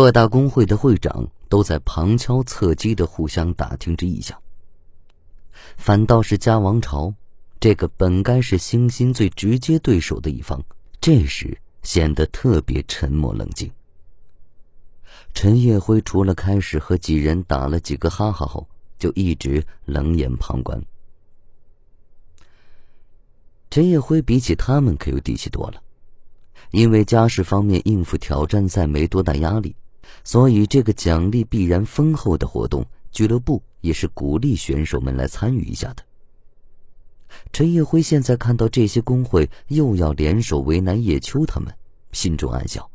各大工会的会长都在旁敲侧击的互相打听着意向。反倒是嘉王朝，这个本该是星星最直接对手的一方，这时显得特别沉默冷静。陈业辉除了开始和几人打了几个哈哈后，就一直冷眼旁观。陈业辉比起他们可有底气多了，因为家世方面应付挑战赛没多大压力，所以这个奖励必然丰厚的活动，俱乐部也是鼓励选手们来参与一下的。陈业辉现在看到这些工会又要联手为难叶秋他们，心中暗笑。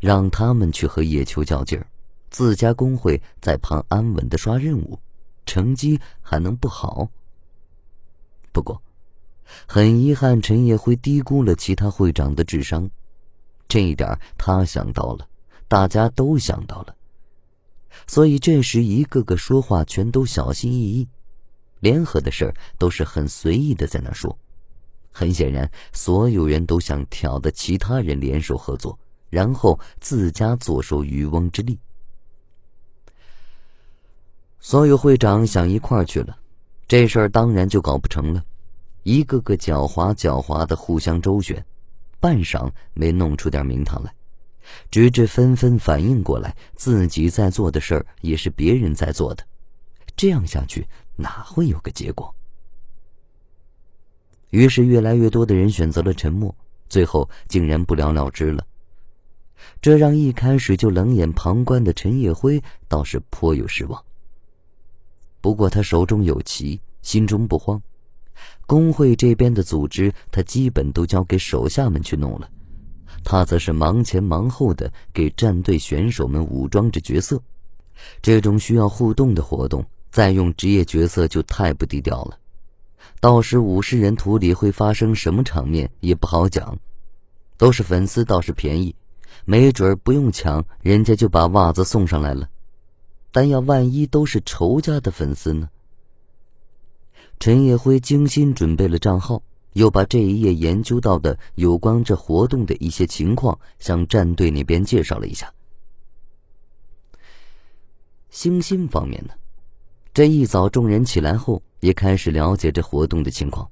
让他们去和叶秋较劲儿，自家工会在旁安稳的刷任务，成绩还能不好？不过。很遗憾，陈业辉低估了其他会长的智商，这一点他想到了，大家都想到了，所以这时一个个说话全都小心翼翼，联合的事都是很随意的在那说。很显然，所有人都想挑的其他人联手合作，然后自家坐收渔翁之利。所有会长想一块去了，这事儿当然就搞不成了。一个个狡猾狡猾的互相周旋，半晌没弄出点名堂来，直至纷纷反应过来，自己在做的事儿也是别人在做的，这样下去哪会有个结果？于是越来越多的人选择了沉默，最后竟然不了了之了。这让一开始就冷眼旁观的陈业辉倒是颇有失望。不过他手中有棋，心中不慌。工会这边的组织，他基本都交给手下们去弄了，他则是忙前忙后的给战队选手们武装着角色。这种需要互动的活动，再用职业角色就太不低调了。到时五十人图里会发生什么场面也不好讲。都是粉丝倒是便宜，没准不用抢，人家就把袜子送上来了。但要万一都是仇家的粉丝呢？陈业辉精心准备了账号，又把这一页研究到的有关这活动的一些情况向战队那边介绍了一下。星星方面呢，这一早众人起来后也开始了解这活动的情况。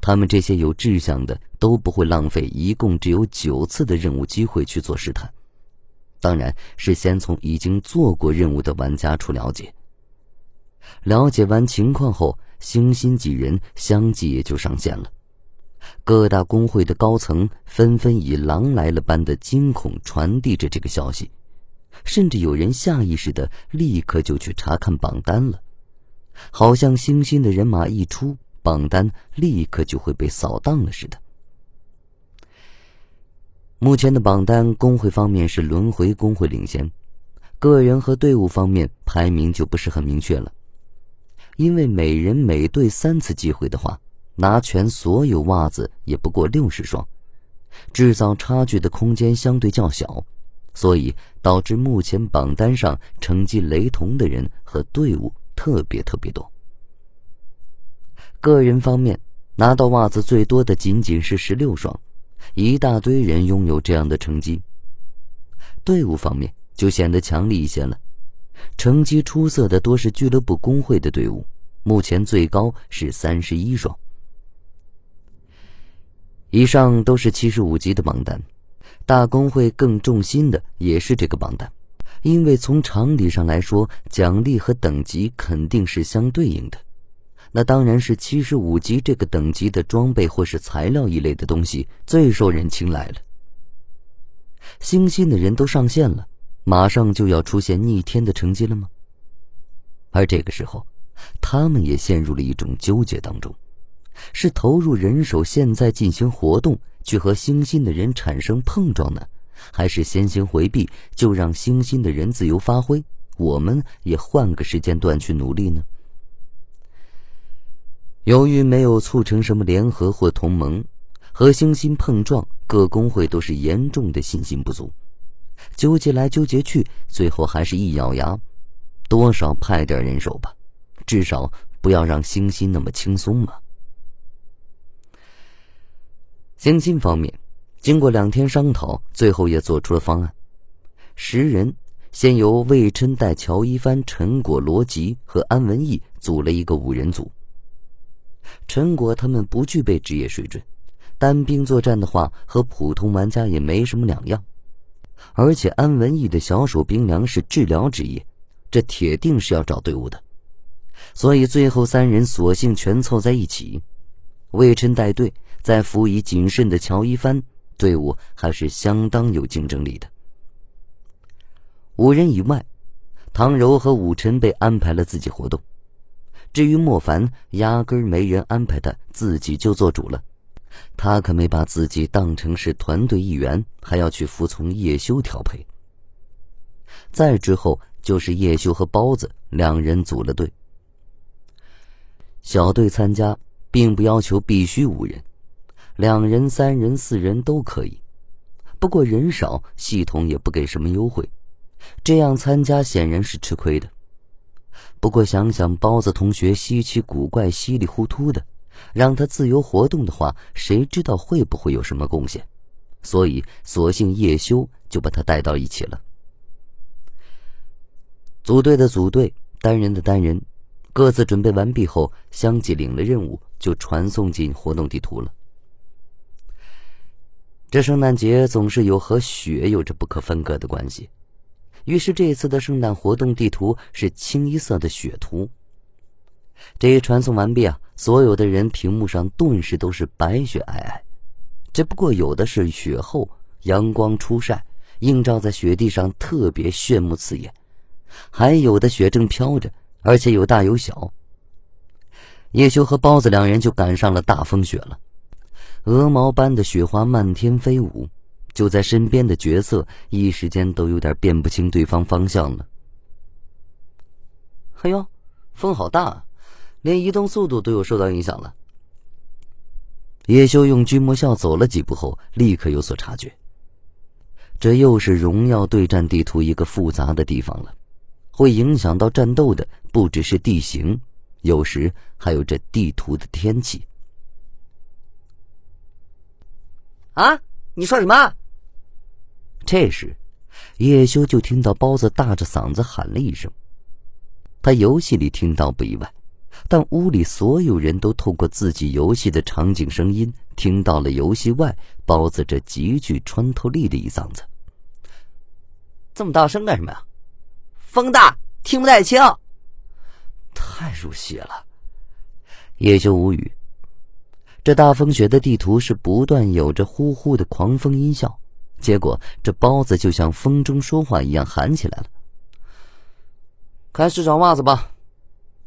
他们这些有志向的都不会浪费一共只有九次的任务机会去做试探，当然是先从已经做过任务的玩家处了解。了解完情况后。星星几人相继也就上线了，各大工会的高层纷纷以狼来了般的惊恐传递着这个消息，甚至有人下意识的立刻就去查看榜单了，好像星星的人马一出，榜单立刻就会被扫荡了似的。目前的榜单，工会方面是轮回工会领先，个人和队伍方面排名就不是很明确了。因为每人每队三次机会的话，拿全所有袜子也不过六十双，制造差距的空间相对较小，所以导致目前榜单上成绩雷同的人和队伍特别特别多。个人方面，拿到袜子最多的仅仅是十六双，一大堆人拥有这样的成绩。队伍方面就显得强力一些了。成绩出色的多是俱乐部工会的队伍，目前最高是三十一双。以上都是七十五级的榜单，大工会更重心的也是这个榜单，因为从常理上来说，奖励和等级肯定是相对应的，那当然是七十五级这个等级的装备或是材料一类的东西最受人青睐了。星星的人都上线了。马上就要出现逆天的成绩了吗？而这个时候，他们也陷入了一种纠结当中：是投入人手现在进行活动，去和星星的人产生碰撞呢，还是先行回避，就让星星的人自由发挥，我们也换个时间段去努力呢？由于没有促成什么联合或同盟，和星星碰撞，各工会都是严重的信心不足。纠结来纠结去，最后还是一咬牙，多少派点人手吧，至少不要让星星那么轻松嘛。星星方面，经过两天商讨，最后也做出了方案。十人先由魏琛带乔一帆、陈果、罗吉和安文义组了一个五人组。陈果他们不具备职业水准，单兵作战的话和普通玩家也没什么两样。而且安文义的小手冰凉是治疗职业，这铁定是要找队伍的。所以最后三人索性全凑在一起，魏琛带队，再辅以谨慎的乔一帆，队伍还是相当有竞争力的。五人以外，唐柔和武晨被安排了自己活动。至于莫凡，压根没人安排他，自己就做主了。他可没把自己当成是团队一员，还要去服从叶修调配。再之后就是叶修和包子两人组了队。小队参加，并不要求必须五人，两人、三人、四人都可以。不过人少，系统也不给什么优惠，这样参加显然是吃亏的。不过想想包子同学稀奇古怪、稀里糊涂的，让他自由活动的话，谁知道会不会有什么贡献？所以索性叶修就把他带到一起了。组队的组队，单人的单人，各自准备完毕后，相继领了任务，就传送进活动地图了。这圣诞节总是有和雪有着不可分割的关系。于是这次的圣诞活动地图是清一色的雪图。这一传送完毕啊，所有的人屏幕上顿时都是白雪皑皑。只不过有的是雪后，阳光初晒，映照在雪地上特别炫目刺眼；还有的雪正飘着，而且有大有小。叶修和包子两人就赶上了大风雪了，鹅毛般的雪花漫天飞舞。就在身边的角色一时间都有点辨不清对方方向了。哎呦，风好大，连移动速度都有受到影响了。叶修用君莫笑走了几步后，立刻有所察觉。这又是荣耀对战地图一个复杂的地方了，会影响到战斗的不只是地形，有时还有这地图的天气。啊，你说什么？这时，叶修就听到包子大着嗓子喊了一声。他游戏里听到不意外，但屋里所有人都透过自己游戏的场景声音听到了游戏外包子这极具穿透力的一嗓子。这么大声干什么呀？风大，听不太清。太入戏了。叶修无语。这大风雪的地图是不断有着呼呼的狂风音效。结果，这包子就像风中说话一样喊起来了：“开始找袜子吧！”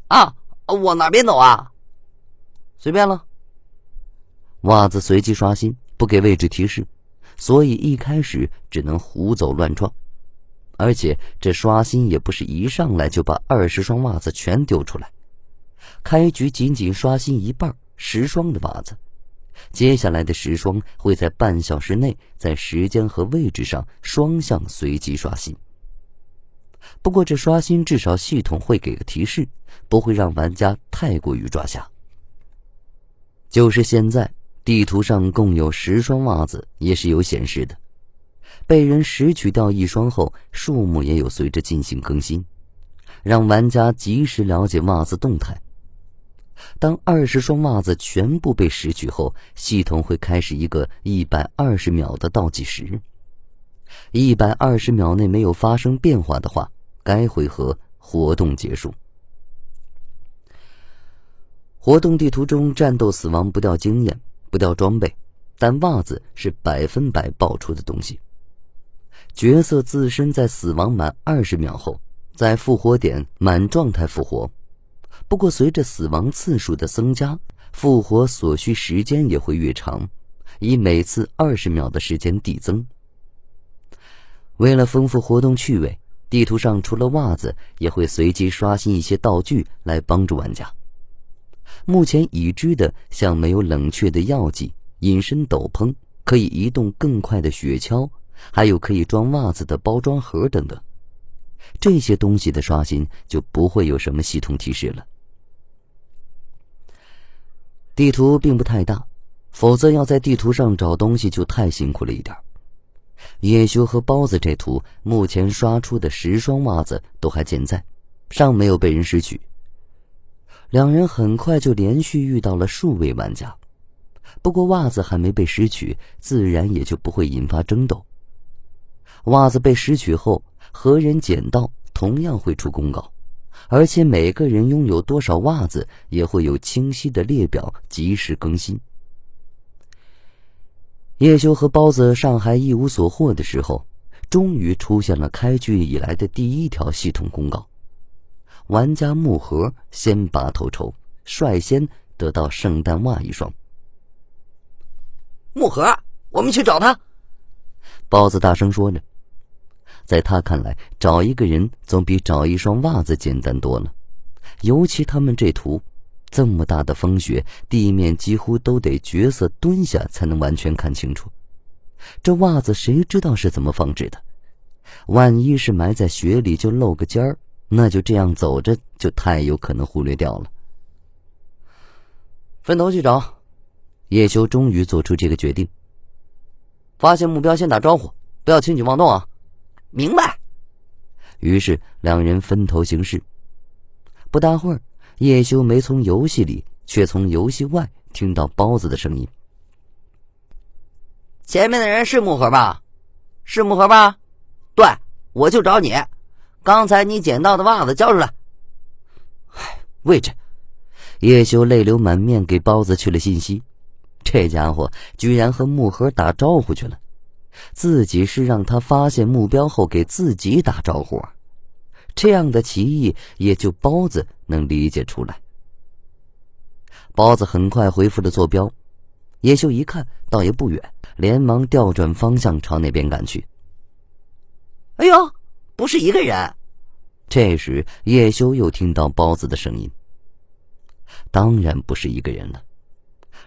啊，往哪边走啊？随便了。袜子随机刷新，不给位置提示，所以一开始只能胡走乱撞。而且这刷新也不是一上来就把二十双袜子全丢出来，开局仅仅刷新一半，十双的袜子。接下来的十双会在半小时内，在时间和位置上双向随机刷新。不过这刷新至少系统会给个提示，不会让玩家太过于抓瞎。就是现在，地图上共有十双袜子，也是有显示的。被人拾取掉一双后，数目也有随着进行更新，让玩家及时了解袜子动态。当二十双袜子全部被拾取后，系统会开始一个一百二十秒的倒计时。一百二十秒内没有发生变化的话，该回合活动结束。活动地图中战斗死亡不掉经验，不掉装备，但袜子是百分百爆出的东西。角色自身在死亡满二十秒后，在复活点满状态复活。不过，随着死亡次数的增加，复活所需时间也会越长，以每次二十秒的时间递增。为了丰富活动趣味，地图上除了袜子，也会随机刷新一些道具来帮助玩家。目前已知的，像没有冷却的药剂、隐身斗篷、可以移动更快的雪橇，还有可以装袜子的包装盒等等，这些东西的刷新就不会有什么系统提示了。地图并不太大，否则要在地图上找东西就太辛苦了一点。叶修和包子这图目前刷出的十双袜子都还健在，尚没有被人拾取。两人很快就连续遇到了数位玩家，不过袜子还没被拾取，自然也就不会引发争斗。袜子被拾取后，何人捡到同样会出公告，而且每个人拥有多少袜子也会有清晰的列表，及时更新。叶修和包子上还一无所获的时候，终于出现了开局以来的第一条系统公告：玩家木盒先拔头筹，率先得到圣诞袜一双。木盒，我们去找他。包子大声说着，在他看来，找一个人总比找一双袜子简单多了，尤其他们这图。这么大的风雪，地面几乎都得角色蹲下才能完全看清楚。这袜子谁知道是怎么放置的？万一是埋在雪里就露个尖儿，那就这样走着就太有可能忽略掉了。分头去找。叶修终于做出这个决定。发现目标先打招呼，不要轻举妄动啊！明白。于是两人分头行事。不大会儿。叶修没从游戏里，却从游戏外听到包子的声音。前面的人是木盒吧？是木盒吧？对，我就找你。刚才你捡到的袜子交出来。唉，位置。叶修泪流满面给包子去了信息。这家伙居然和木盒打招呼去了，自己是让他发现目标后给自己打招呼啊。这样的歧义，也就包子能理解出来。包子很快回复了坐标，叶修一看，倒也不远，连忙调转方向朝那边赶去。哎呦，不是一个人！这时，叶修又听到包子的声音。当然不是一个人了，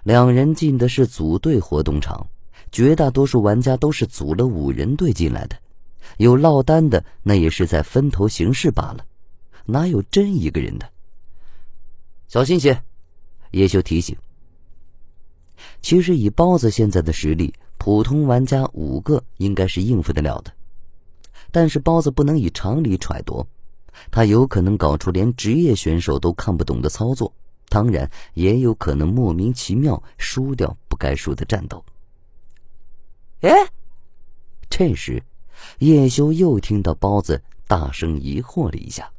两人进的是组队活动场，绝大多数玩家都是组了五人队进来的。有落单的，那也是在分头行事罢了，哪有真一个人的？小心些，叶修提醒。其实以包子现在的实力，普通玩家五个应该是应付得了的。但是包子不能以常理揣度，他有可能搞出连职业选手都看不懂的操作，当然也有可能莫名其妙输掉不该输的战斗。哎，这时。叶修又听到包子大声疑惑了一下。